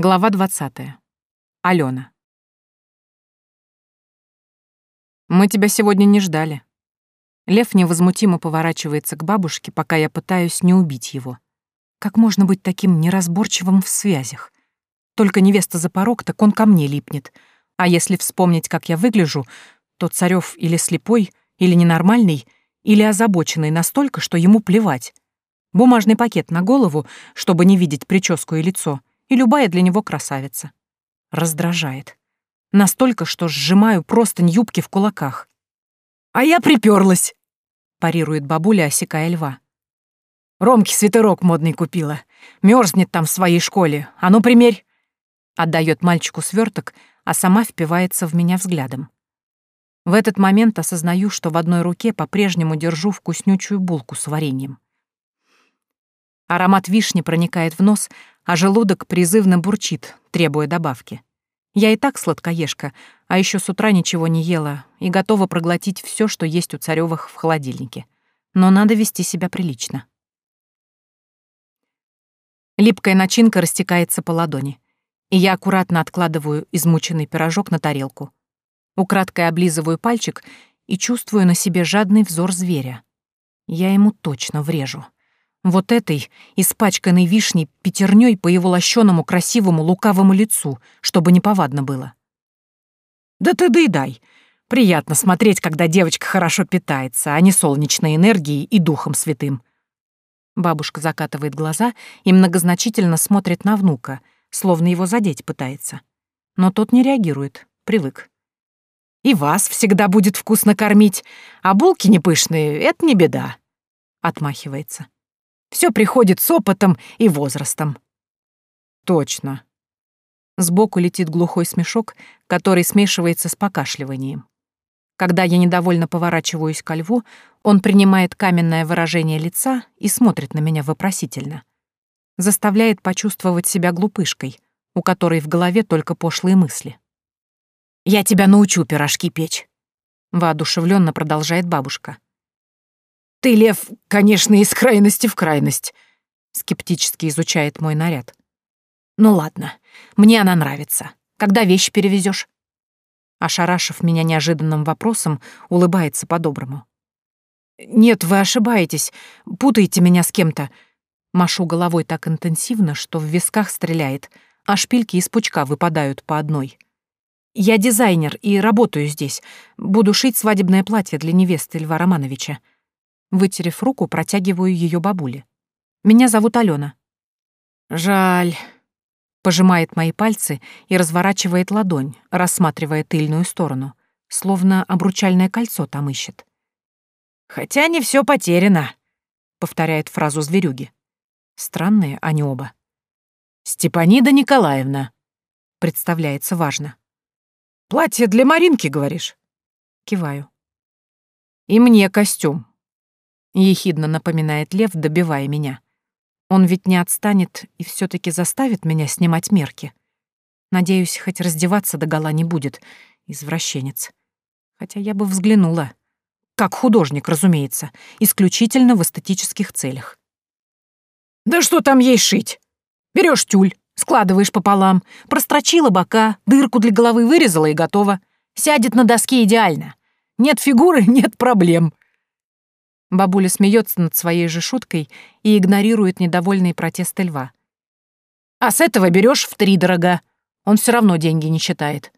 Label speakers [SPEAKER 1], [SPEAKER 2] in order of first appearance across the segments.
[SPEAKER 1] Глава 20. Алена. «Мы тебя сегодня не ждали». Лев невозмутимо поворачивается к бабушке, пока я пытаюсь не убить его. Как можно быть таким неразборчивым в связях? Только невеста за порог, так он ко мне липнет. А если вспомнить, как я выгляжу, то Царёв или слепой, или ненормальный, или озабоченный настолько, что ему плевать. Бумажный пакет на голову, чтобы не видеть прическу и лицо — и любая для него красавица. Раздражает. Настолько, что сжимаю простынь юбки в кулаках. «А я приперлась!» — парирует бабуля, осекая льва. «Ромке свитерок модный купила. Мерзнет там в своей школе. А ну, примерь!» Отдает мальчику сверток, а сама впивается в меня взглядом. В этот момент осознаю, что в одной руке по-прежнему держу вкуснючую булку с вареньем. Аромат вишни проникает в нос, а желудок призывно бурчит, требуя добавки. Я и так сладкоежка, а еще с утра ничего не ела и готова проглотить все, что есть у царевых в холодильнике. Но надо вести себя прилично. Липкая начинка растекается по ладони, и я аккуратно откладываю измученный пирожок на тарелку. Украдкой облизываю пальчик и чувствую на себе жадный взор зверя. Я ему точно врежу. Вот этой, испачканной вишней, пятерней по его лощеному, красивому, лукавому лицу, чтобы неповадно было. «Да ты доедай. Приятно смотреть, когда девочка хорошо питается, а не солнечной энергией и духом святым». Бабушка закатывает глаза и многозначительно смотрит на внука, словно его задеть пытается. Но тот не реагирует, привык. «И вас всегда будет вкусно кормить, а булки не пышные — это не беда», — отмахивается. Все приходит с опытом и возрастом. Точно. Сбоку летит глухой смешок, который смешивается с покашливанием. Когда я недовольно поворачиваюсь ко льву, он принимает каменное выражение лица и смотрит на меня вопросительно. Заставляет почувствовать себя глупышкой, у которой в голове только пошлые мысли. «Я тебя научу пирожки печь», — воодушевленно продолжает бабушка. «Ты, Лев, конечно, из крайности в крайность», — скептически изучает мой наряд. «Ну ладно, мне она нравится. Когда вещи перевезешь? Ошарашив меня неожиданным вопросом, улыбается по-доброму. «Нет, вы ошибаетесь, путаете меня с кем-то». Машу головой так интенсивно, что в висках стреляет, а шпильки из пучка выпадают по одной. «Я дизайнер и работаю здесь. Буду шить свадебное платье для невесты Льва Романовича. Вытерев руку, протягиваю ее бабуле. «Меня зовут Алена». «Жаль», — пожимает мои пальцы и разворачивает ладонь, рассматривая тыльную сторону, словно обручальное кольцо там ищет. «Хотя не все потеряно», — повторяет фразу зверюги. Странные они оба. «Степанида Николаевна», — представляется важно. «Платье для Маринки, говоришь?» Киваю. «И мне костюм. — ехидно напоминает Лев, добивая меня. «Он ведь не отстанет и все таки заставит меня снимать мерки. Надеюсь, хоть раздеваться до гола не будет, извращенец. Хотя я бы взглянула. Как художник, разумеется, исключительно в эстетических целях». «Да что там ей шить? Берешь тюль, складываешь пополам, прострочила бока, дырку для головы вырезала и готово. Сядет на доске идеально. Нет фигуры — нет проблем», Бабуля смеется над своей же шуткой и игнорирует недовольные протесты льва. «А с этого берешь в три дорога. Он все равно деньги не считает.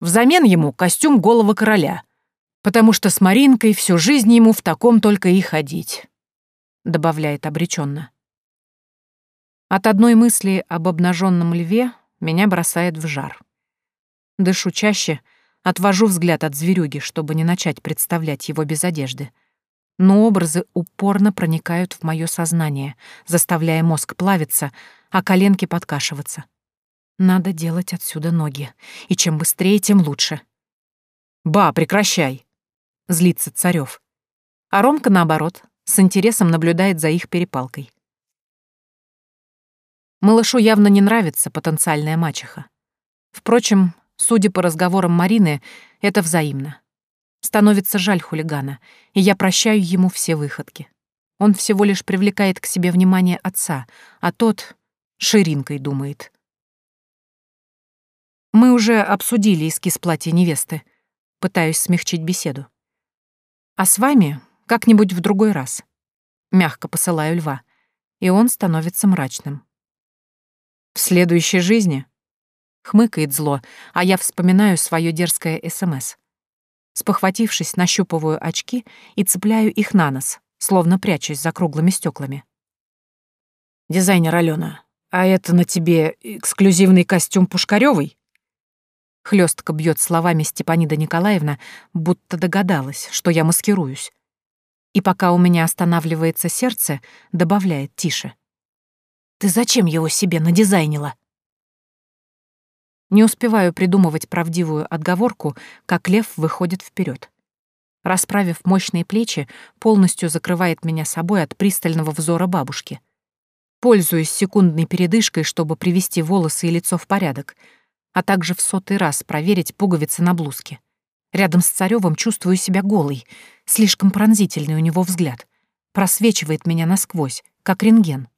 [SPEAKER 1] Взамен ему костюм голого короля, потому что с Маринкой всю жизнь ему в таком только и ходить», — добавляет обреченно. От одной мысли об обнаженном льве меня бросает в жар. Дышу чаще, отвожу взгляд от зверюги, чтобы не начать представлять его без одежды — но образы упорно проникают в мое сознание, заставляя мозг плавиться, а коленки подкашиваться. Надо делать отсюда ноги, и чем быстрее, тем лучше. «Ба, прекращай!» — злится Царёв. А Ромка, наоборот, с интересом наблюдает за их перепалкой. Малышу явно не нравится потенциальная мачеха. Впрочем, судя по разговорам Марины, это взаимно. Становится жаль хулигана, и я прощаю ему все выходки. Он всего лишь привлекает к себе внимание отца, а тот ширинкой думает. Мы уже обсудили эскиз платья невесты. Пытаюсь смягчить беседу. А с вами как-нибудь в другой раз. Мягко посылаю льва, и он становится мрачным. В следующей жизни? Хмыкает зло, а я вспоминаю свое дерзкое СМС. Спохватившись, нащупываю очки и цепляю их на нос, словно прячусь за круглыми стеклами. «Дизайнер Алена, а это на тебе эксклюзивный костюм Пушкарёвой?» Хлестко бьет словами Степанида Николаевна, будто догадалась, что я маскируюсь. И пока у меня останавливается сердце, добавляет тише. «Ты зачем его себе надизайнила?» Не успеваю придумывать правдивую отговорку, как лев выходит вперед. Расправив мощные плечи, полностью закрывает меня собой от пристального взора бабушки. Пользуюсь секундной передышкой, чтобы привести волосы и лицо в порядок — а также в сотый раз проверить пуговицы на блузке. Рядом с Царёвым чувствую себя голой, слишком пронзительный у него взгляд. Просвечивает меня насквозь, как рентген.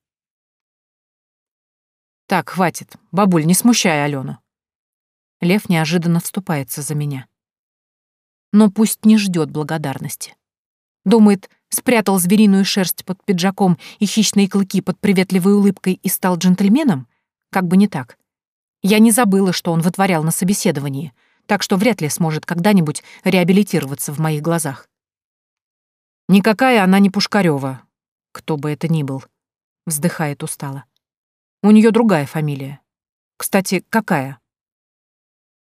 [SPEAKER 1] «Так, хватит. Бабуль, не смущай Алену». Лев неожиданно вступается за меня. Но пусть не ждет благодарности. Думает, спрятал звериную шерсть под пиджаком и хищные клыки под приветливой улыбкой и стал джентльменом? Как бы не так. Я не забыла, что он вытворял на собеседовании, так что вряд ли сможет когда-нибудь реабилитироваться в моих глазах. «Никакая она не Пушкарева, кто бы это ни был», — вздыхает устало. «У нее другая фамилия. Кстати, какая?»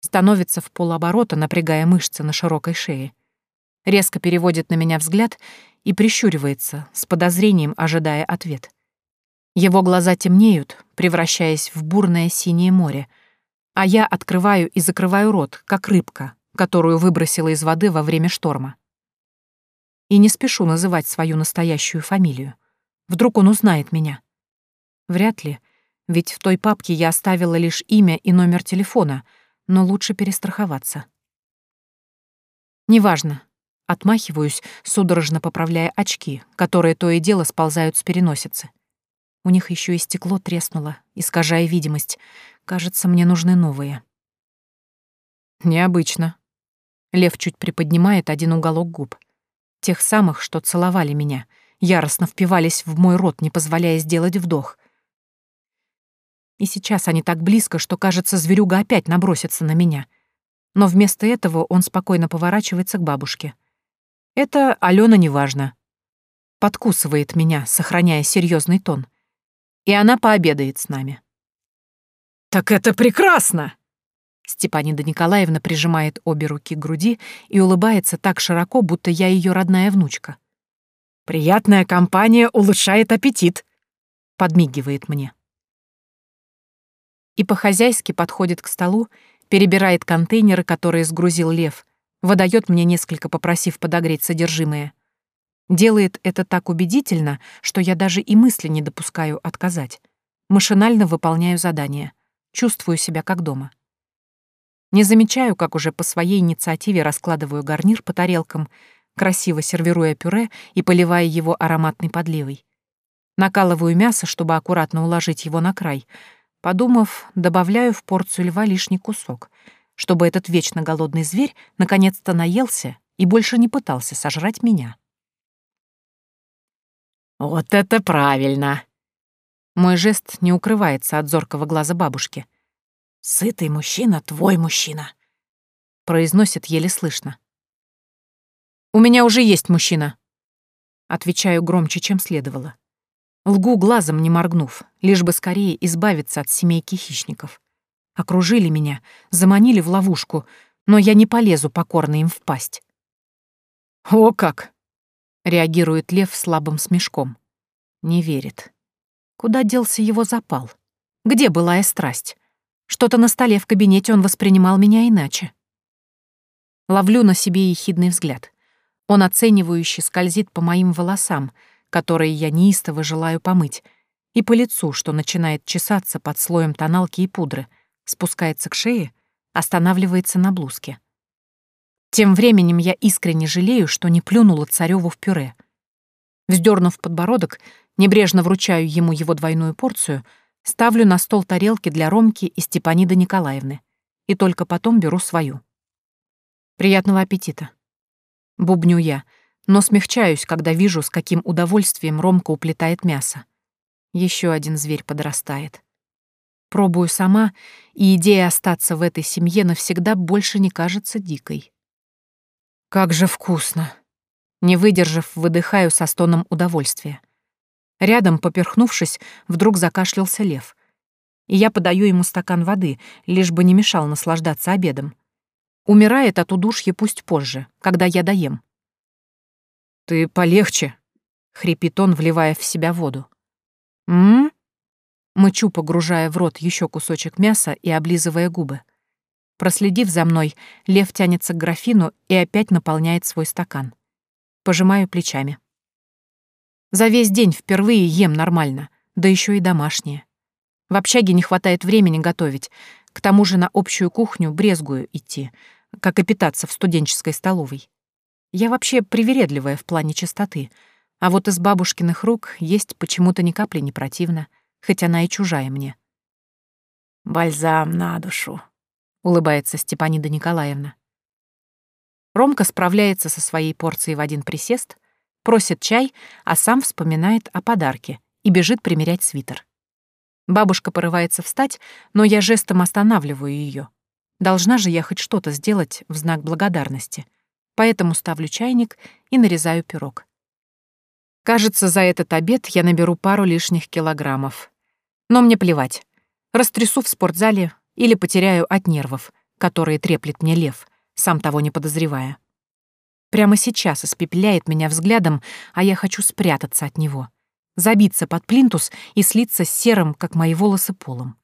[SPEAKER 1] Становится в полоборота, напрягая мышцы на широкой шее. Резко переводит на меня взгляд и прищуривается, с подозрением ожидая ответ. Его глаза темнеют, превращаясь в бурное синее море, а я открываю и закрываю рот, как рыбка, которую выбросила из воды во время шторма. И не спешу называть свою настоящую фамилию. Вдруг он узнает меня. Вряд ли, ведь в той папке я оставила лишь имя и номер телефона, но лучше перестраховаться. Неважно. Отмахиваюсь, судорожно поправляя очки, которые то и дело сползают с переносицы. У них еще и стекло треснуло, искажая видимость. Кажется, мне нужны новые. Необычно. Лев чуть приподнимает один уголок губ. Тех самых, что целовали меня, яростно впивались в мой рот, не позволяя сделать вдох. И сейчас они так близко, что, кажется, зверюга опять набросится на меня. Но вместо этого он спокойно поворачивается к бабушке. Это Алена неважно. Подкусывает меня, сохраняя серьезный тон и она пообедает с нами. «Так это прекрасно!» Степанида Николаевна прижимает обе руки к груди и улыбается так широко, будто я ее родная внучка. «Приятная компания улучшает аппетит», — подмигивает мне. И по-хозяйски подходит к столу, перебирает контейнеры, которые сгрузил лев, выдает мне несколько, попросив подогреть содержимое, Делает это так убедительно, что я даже и мысли не допускаю отказать. Машинально выполняю задание. Чувствую себя как дома. Не замечаю, как уже по своей инициативе раскладываю гарнир по тарелкам, красиво сервируя пюре и поливая его ароматной подливой. Накалываю мясо, чтобы аккуратно уложить его на край. Подумав, добавляю в порцию льва лишний кусок, чтобы этот вечно голодный зверь наконец-то наелся и больше не пытался сожрать меня. «Вот это правильно!» Мой жест не укрывается от зоркого глаза бабушки. «Сытый мужчина — твой мужчина», — произносит еле слышно. «У меня уже есть мужчина», — отвечаю громче, чем следовало. Лгу глазом не моргнув, лишь бы скорее избавиться от семейки хищников. Окружили меня, заманили в ловушку, но я не полезу покорно им в пасть. «О как!» Реагирует лев слабым смешком. Не верит. Куда делся его запал? Где былая страсть? Что-то на столе в кабинете он воспринимал меня иначе. Ловлю на себе ехидный взгляд. Он оценивающе скользит по моим волосам, которые я неистово желаю помыть, и по лицу, что начинает чесаться под слоем тоналки и пудры, спускается к шее, останавливается на блузке. Тем временем я искренне жалею, что не плюнула цареву в пюре. Вздернув подбородок, небрежно вручаю ему его двойную порцию, ставлю на стол тарелки для Ромки и Степаниды Николаевны и только потом беру свою. Приятного аппетита. Бубню я, но смягчаюсь, когда вижу, с каким удовольствием Ромка уплетает мясо. Еще один зверь подрастает. Пробую сама, и идея остаться в этой семье навсегда больше не кажется дикой. Как же вкусно! Не выдержав, выдыхаю со стоном удовольствия. Рядом, поперхнувшись, вдруг закашлялся лев. И я подаю ему стакан воды, лишь бы не мешал наслаждаться обедом. Умирает от удушья пусть позже, когда я доем. «Ты полегче», — хрипит он, вливая в себя воду. «М?», Мычу, погружая в рот еще кусочек мяса и облизывая губы. Проследив за мной, лев тянется к графину и опять наполняет свой стакан. Пожимаю плечами. За весь день впервые ем нормально, да еще и домашнее. В общаге не хватает времени готовить, к тому же на общую кухню брезгую идти, как и питаться в студенческой столовой. Я вообще привередливая в плане чистоты, а вот из бабушкиных рук есть почему-то ни капли не противно — хоть она и чужая мне. «Бальзам на душу», — улыбается Степанида Николаевна. Ромка справляется со своей порцией в один присест, просит чай, а сам вспоминает о подарке и бежит примерять свитер. Бабушка порывается встать, но я жестом останавливаю ее. Должна же я хоть что-то сделать в знак благодарности, поэтому ставлю чайник и нарезаю пирог. Кажется, за этот обед я наберу пару лишних килограммов. Но мне плевать. Растрясу в спортзале или потеряю от нервов, которые треплет мне лев, сам того не подозревая. Прямо сейчас испепеляет меня взглядом, а я хочу спрятаться от него, забиться под плинтус и слиться с серым, как мои волосы, полом.